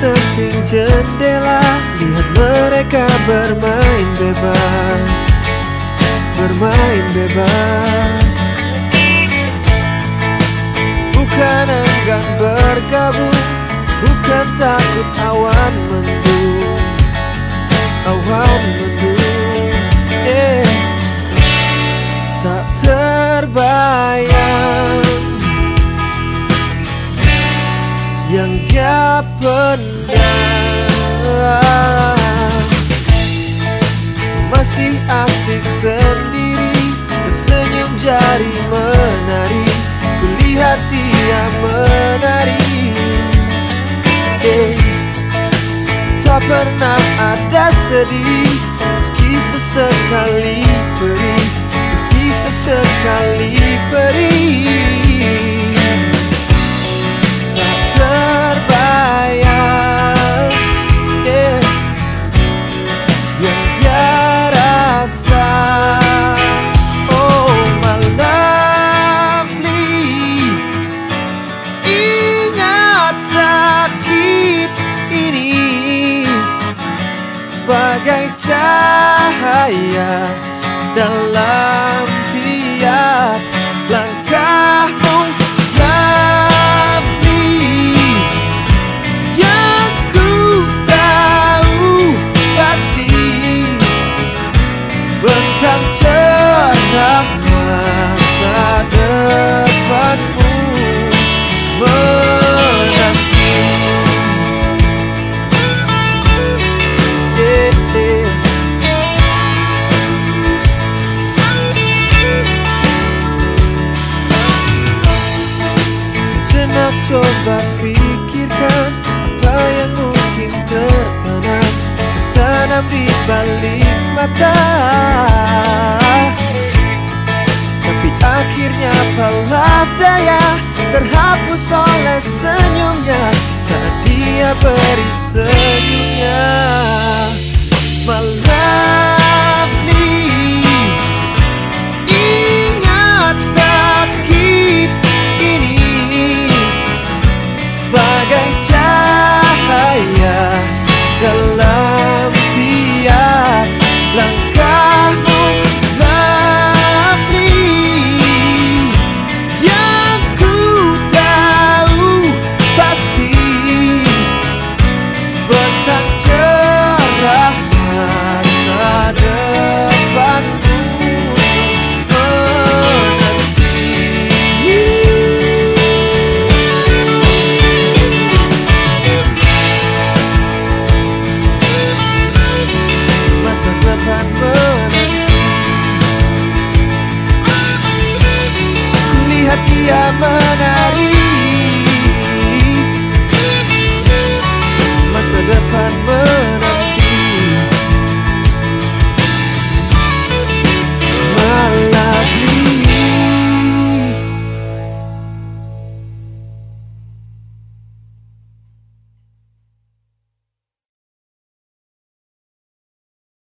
samping jendela Lihat mereka bermain bebas. Bermain bebas. Bukan enggan bergabung Bukan takut awan mendung. Awan mendung Yang dia pendam Masih asik sendiri Tersenyum jari menari Kulihat dia menari. Eh, Tak pernah ada sedih Meski sesekali perih Meski sesekali perih Sebagai cahaya dalam coba pikirkan Apa yang mungkin tertanam Tertanam di balik mata. Tapi akhirnya apalah daya Terhapus oleh senyumnya. Saat dia beri senyumnya Kulihat dia menari